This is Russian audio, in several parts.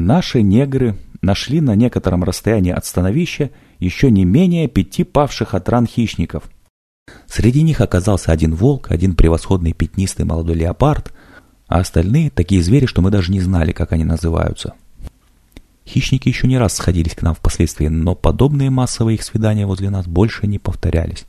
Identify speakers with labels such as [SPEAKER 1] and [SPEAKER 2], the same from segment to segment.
[SPEAKER 1] Наши негры нашли на некотором расстоянии от становища еще не менее пяти павших от ран хищников. Среди них оказался один волк, один превосходный пятнистый молодой леопард, а остальные такие звери, что мы даже не знали, как они называются. Хищники еще не раз сходились к нам впоследствии, но подобные массовые их свидания возле нас больше не повторялись.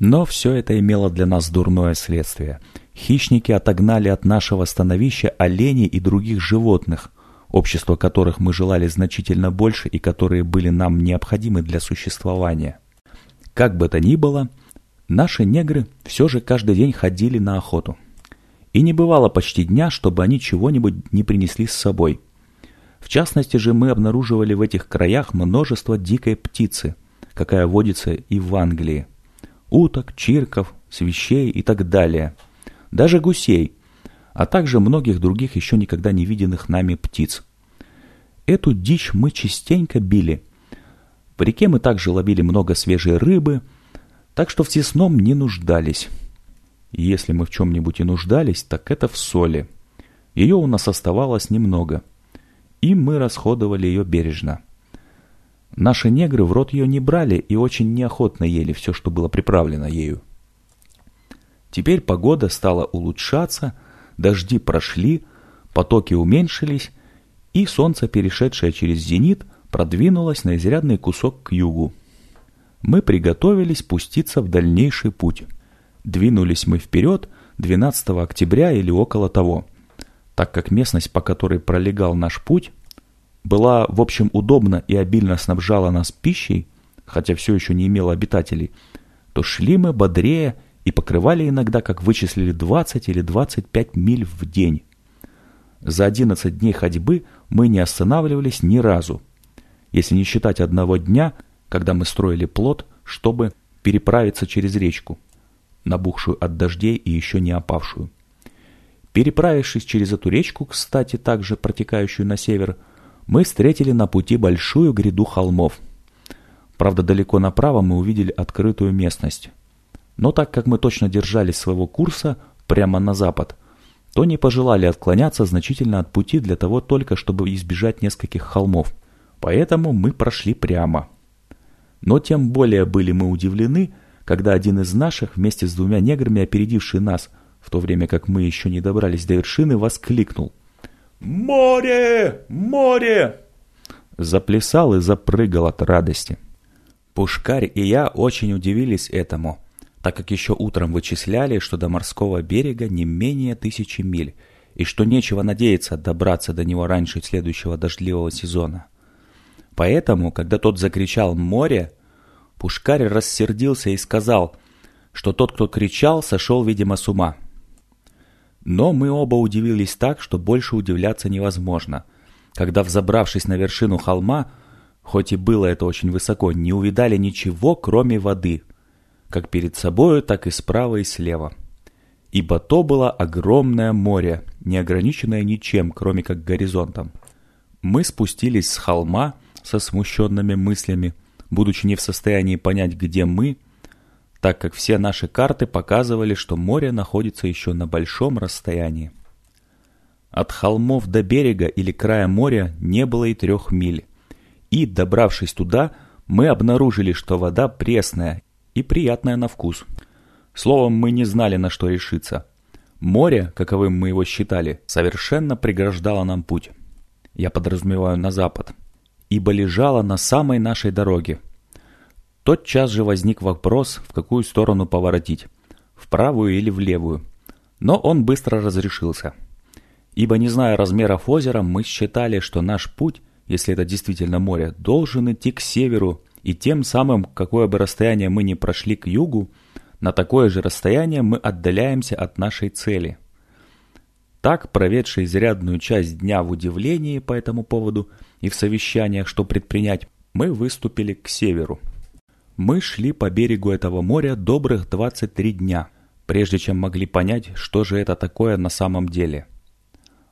[SPEAKER 1] Но все это имело для нас дурное следствие. Хищники отогнали от нашего становища оленей и других животных, общество которых мы желали значительно больше и которые были нам необходимы для существования. Как бы то ни было, наши негры все же каждый день ходили на охоту. И не бывало почти дня, чтобы они чего-нибудь не принесли с собой. В частности же мы обнаруживали в этих краях множество дикой птицы, какая водится и в Англии. Уток, чирков, свищей и так далее. Даже гусей, а также многих других еще никогда не виденных нами птиц. Эту дичь мы частенько били. В реке мы также ловили много свежей рыбы, так что в тесном не нуждались. Если мы в чем-нибудь и нуждались, так это в соли. Ее у нас оставалось немного, и мы расходовали ее бережно. Наши негры в рот ее не брали и очень неохотно ели все, что было приправлено ею. Теперь погода стала улучшаться, дожди прошли, потоки уменьшились, и солнце, перешедшее через зенит, продвинулось на изрядный кусок к югу. Мы приготовились спуститься в дальнейший путь. Двинулись мы вперед 12 октября или около того, так как местность, по которой пролегал наш путь, была, в общем, удобна и обильно снабжала нас пищей, хотя все еще не имела обитателей, то шли мы бодрее и покрывали иногда, как вычислили, 20 или 25 миль в день. За 11 дней ходьбы мы не останавливались ни разу, если не считать одного дня, когда мы строили плот, чтобы переправиться через речку набухшую от дождей и еще не опавшую. Переправившись через эту речку, кстати, также протекающую на север, мы встретили на пути большую гряду холмов. Правда, далеко направо мы увидели открытую местность. Но так как мы точно держались своего курса прямо на запад, то не пожелали отклоняться значительно от пути для того только, чтобы избежать нескольких холмов. Поэтому мы прошли прямо. Но тем более были мы удивлены, когда один из наших, вместе с двумя неграми, опередивший нас, в то время как мы еще не добрались до вершины, воскликнул. «Море! Море!» Заплясал и запрыгал от радости. Пушкарь и я очень удивились этому, так как еще утром вычисляли, что до морского берега не менее тысячи миль, и что нечего надеяться добраться до него раньше следующего дождливого сезона. Поэтому, когда тот закричал «море», Пушкарь рассердился и сказал, что тот, кто кричал, сошел, видимо, с ума. Но мы оба удивились так, что больше удивляться невозможно. Когда, взобравшись на вершину холма, хоть и было это очень высоко, не увидали ничего, кроме воды, как перед собою, так и справа и слева. Ибо то было огромное море, не ограниченное ничем, кроме как горизонтом. Мы спустились с холма со смущенными мыслями, будучи не в состоянии понять, где мы, так как все наши карты показывали, что море находится еще на большом расстоянии. От холмов до берега или края моря не было и трех миль. И, добравшись туда, мы обнаружили, что вода пресная и приятная на вкус. Словом, мы не знали, на что решиться. Море, каковым мы его считали, совершенно преграждало нам путь. Я подразумеваю на запад ибо лежала на самой нашей дороге. Тотчас же возник вопрос, в какую сторону поворотить, в правую или в левую. Но он быстро разрешился. Ибо, не зная размеров озера, мы считали, что наш путь, если это действительно море, должен идти к северу, и тем самым, какое бы расстояние мы ни прошли к югу, на такое же расстояние мы отдаляемся от нашей цели. Так, проведший изрядную часть дня в удивлении по этому поводу и в совещаниях, что предпринять, мы выступили к северу. Мы шли по берегу этого моря добрых 23 дня, прежде чем могли понять, что же это такое на самом деле.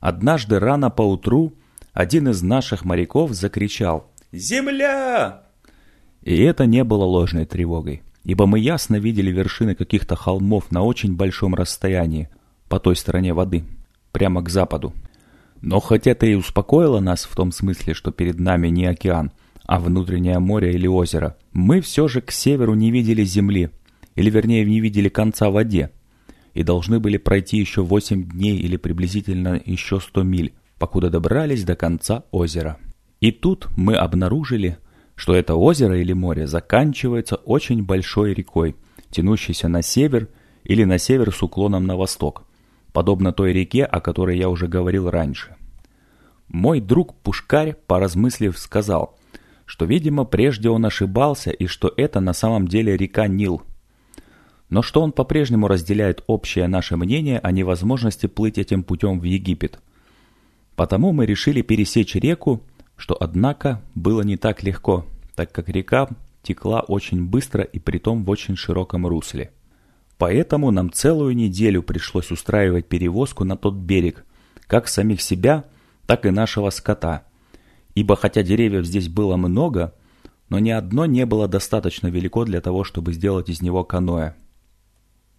[SPEAKER 1] Однажды рано поутру один из наших моряков закричал «Земля!» И это не было ложной тревогой, ибо мы ясно видели вершины каких-то холмов на очень большом расстоянии, по той стороне воды – прямо к западу. Но хоть это и успокоило нас в том смысле, что перед нами не океан, а внутреннее море или озеро, мы все же к северу не видели земли, или вернее не видели конца в воде, и должны были пройти еще 8 дней или приблизительно еще 100 миль, покуда добрались до конца озера. И тут мы обнаружили, что это озеро или море заканчивается очень большой рекой, тянущейся на север или на север с уклоном на восток, подобно той реке, о которой я уже говорил раньше. Мой друг Пушкарь, поразмыслив, сказал, что, видимо, прежде он ошибался и что это на самом деле река Нил. Но что он по-прежнему разделяет общее наше мнение о невозможности плыть этим путем в Египет. Потому мы решили пересечь реку, что, однако, было не так легко, так как река текла очень быстро и притом в очень широком русле. Поэтому нам целую неделю пришлось устраивать перевозку на тот берег, как самих себя, так и нашего скота. Ибо хотя деревьев здесь было много, но ни одно не было достаточно велико для того, чтобы сделать из него каноэ.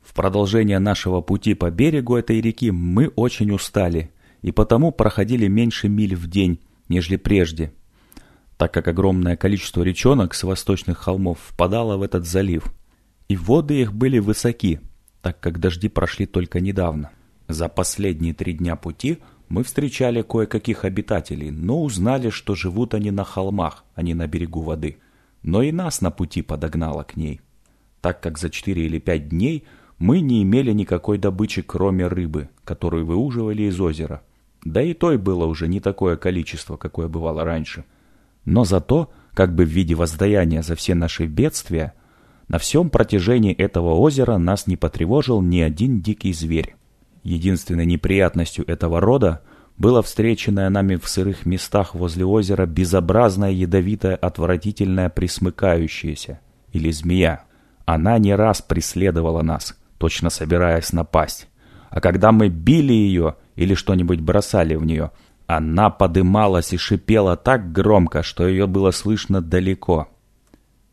[SPEAKER 1] В продолжение нашего пути по берегу этой реки мы очень устали, и потому проходили меньше миль в день, нежели прежде, так как огромное количество речонок с восточных холмов впадало в этот залив – и воды их были высоки, так как дожди прошли только недавно. За последние три дня пути мы встречали кое-каких обитателей, но узнали, что живут они на холмах, а не на берегу воды. Но и нас на пути подогнало к ней, так как за четыре или пять дней мы не имели никакой добычи, кроме рыбы, которую выуживали из озера. Да и той было уже не такое количество, какое бывало раньше. Но зато, как бы в виде воздаяния за все наши бедствия, на всем протяжении этого озера нас не потревожил ни один дикий зверь. Единственной неприятностью этого рода было встреченное нами в сырых местах возле озера безобразная ядовитая отвратительная присмыкающаяся, или змея. Она не раз преследовала нас, точно собираясь напасть. А когда мы били ее или что-нибудь бросали в нее, она подымалась и шипела так громко, что ее было слышно далеко.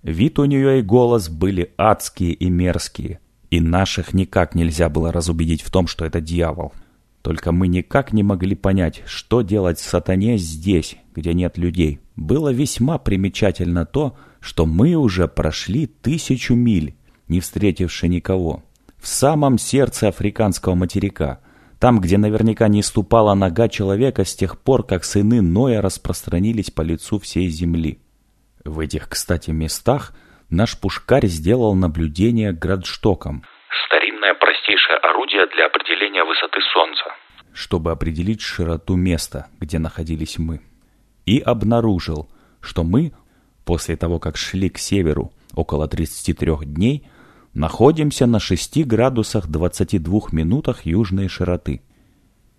[SPEAKER 1] Вид у нее и голос были адские и мерзкие, и наших никак нельзя было разубедить в том, что это дьявол. Только мы никак не могли понять, что делать сатане здесь, где нет людей. Было весьма примечательно то, что мы уже прошли тысячу миль, не встретивши никого. В самом сердце африканского материка, там, где наверняка не ступала нога человека с тех пор, как сыны Ноя распространились по лицу всей земли. В этих, кстати, местах наш пушкарь сделал наблюдение градштоком.
[SPEAKER 2] Старинное простейшее орудие для определения высоты Солнца.
[SPEAKER 1] Чтобы определить широту места, где находились мы. И обнаружил, что мы, после того, как шли к северу около 33 дней, находимся на 6 градусах 22 минутах южной широты.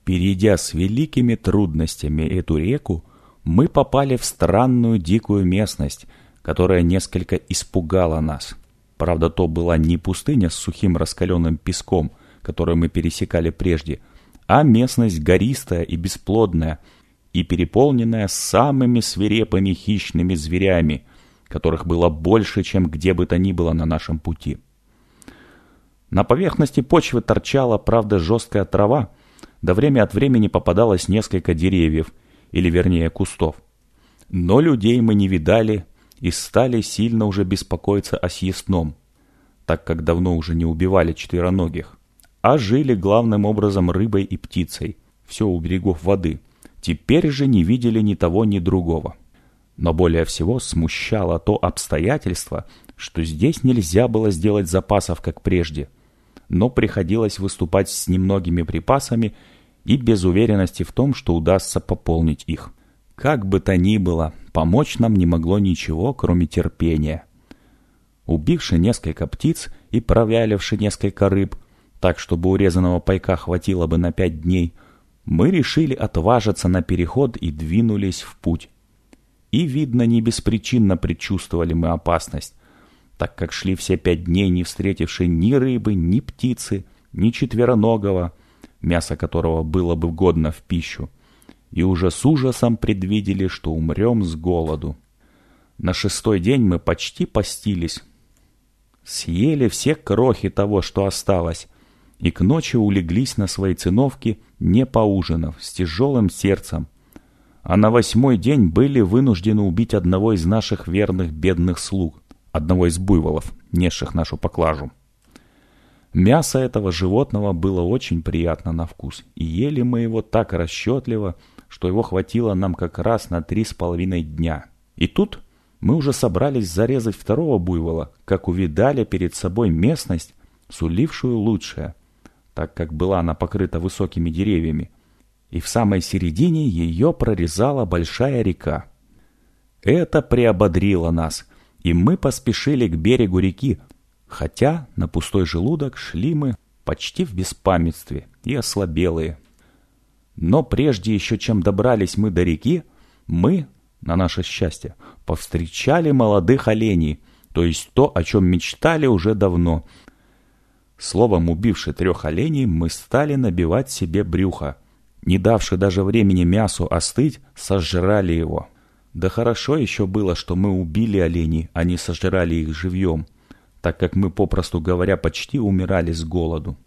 [SPEAKER 1] Перейдя с великими трудностями эту реку, мы попали в странную дикую местность, которая несколько испугала нас. Правда, то была не пустыня с сухим раскаленным песком, которую мы пересекали прежде, а местность гористая и бесплодная, и переполненная самыми свирепыми хищными зверями, которых было больше, чем где бы то ни было на нашем пути. На поверхности почвы торчала, правда, жесткая трава, да время от времени попадалось несколько деревьев – или вернее кустов. Но людей мы не видали и стали сильно уже беспокоиться о съестном, так как давно уже не убивали четвероногих, а жили главным образом рыбой и птицей, все у берегов воды. Теперь же не видели ни того, ни другого. Но более всего смущало то обстоятельство, что здесь нельзя было сделать запасов, как прежде, но приходилось выступать с немногими припасами и без уверенности в том, что удастся пополнить их. Как бы то ни было, помочь нам не могло ничего, кроме терпения. Убивши несколько птиц и провяливши несколько рыб, так, чтобы урезанного пайка хватило бы на пять дней, мы решили отважиться на переход и двинулись в путь. И, видно, не беспричинно предчувствовали мы опасность, так как шли все пять дней, не встретивши ни рыбы, ни птицы, ни четвероногого, мясо которого было бы годно в пищу, и уже с ужасом предвидели, что умрем с голоду. На шестой день мы почти постились. Съели все крохи того, что осталось, и к ночи улеглись на свои циновки, не поужинав, с тяжелым сердцем. А на восьмой день были вынуждены убить одного из наших верных бедных слуг, одного из буйволов, несших нашу поклажу. Мясо этого животного было очень приятно на вкус, и ели мы его так расчетливо, что его хватило нам как раз на три с половиной дня. И тут мы уже собрались зарезать второго буйвола, как увидали перед собой местность, сулившую лучшее, так как была она покрыта высокими деревьями, и в самой середине ее прорезала большая река. Это приободрило нас, и мы поспешили к берегу реки, хотя на пустой желудок шли мы почти в беспамятстве и ослабелые. Но прежде еще чем добрались мы до реки, мы, на наше счастье, повстречали молодых оленей, то есть то, о чем мечтали уже давно. Словом, убивши трех оленей, мы стали набивать себе брюхо. Не давши даже времени мясу остыть, сожрали его. Да хорошо еще было, что мы убили оленей, а не сожрали их живьем, так как мы, попросту говоря, почти умирали с голоду.